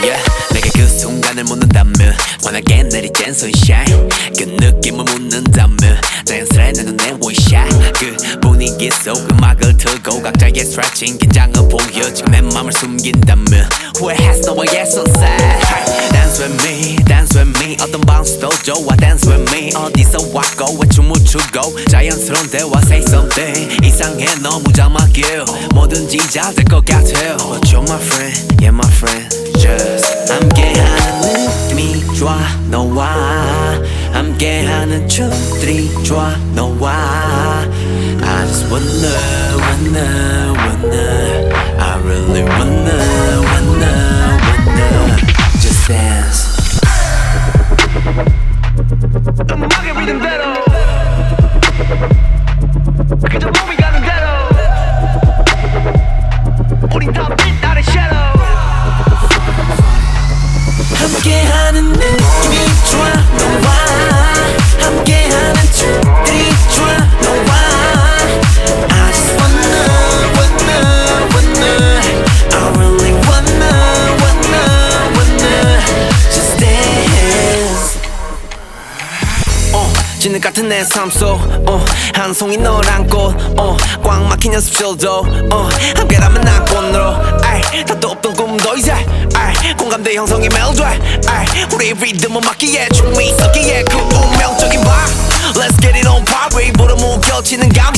Yeah, 내가 그 순간을 묻는다면 환하게 내리쬐 sunshine. 그 느낌을 묻는다면 자연스레 내 눈에 원샷 그 분위기 속 음악을 틀고 각자의 stretching 긴장을 보여 지금 내 맘을 숨긴다면 후회했어 너 도 좋아 Dance with me 어디서 왔고 왜 춤을 추고 자연스러운 대화 say something 이상해 너무 자막이야 뭐든지 잘 될 것 같아 But you're my friend, yeah my friend Just 함께하는 느낌이 좋아 너와 함께하는 춤들이 좋아 너와 I just wanna wanna wanna 어, 진흙 같은 내 삶속 어, 한 송이 너란 꽃꽉 막힌 연습실도 어, 함께라면 난 꽃으로 답도 없던 꿈도 이제 공감대 형성이 멜로디 아이, 우리 리듬을 맞기에 춤이 섞기에 그 운명적인 밤 Let's get it on party 보러 무겨치는 감심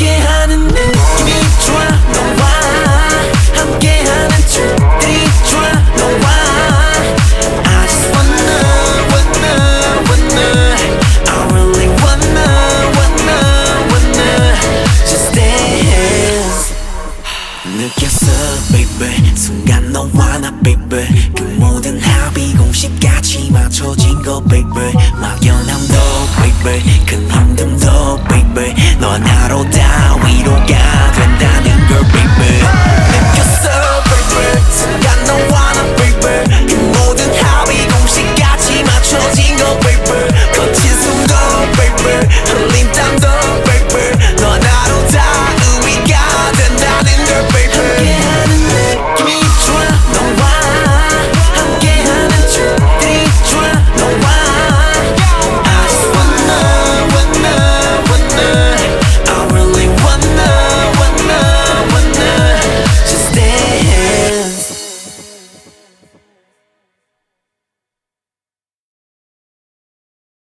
함께하는 느낌이 좋아 너와 함께하는 춤들이 좋아 너와 I just wanna wanna wanna I really wanna wanna wanna just dance 느꼈어 baby 순간 너와 나 baby 그 모든 합이 공식같이 맞춰진 거 baby 막연함도 baby 큰 힘듦도 baby 너 하나로 다